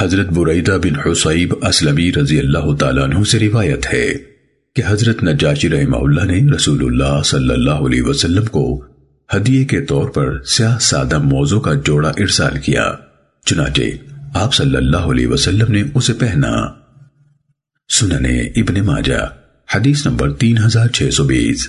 حضرت بریدہ بن حسیب اسلمی رضی اللہ تعالیٰ عنہ سے روایت ہے کہ حضرت نجاشی رحمہ اللہ نے رسول اللہ صلی اللہ علیہ وسلم کو ہدیے کے طور پر سیاہ سادہ موضوع کا جوڑا ارسال کیا، چنانچہ آپ صلی اللہ علیہ وسلم نے اسے پہنا۔ سننے ابن ماجہ، حدیث نمبر تین ہزار چھ سو بیس۔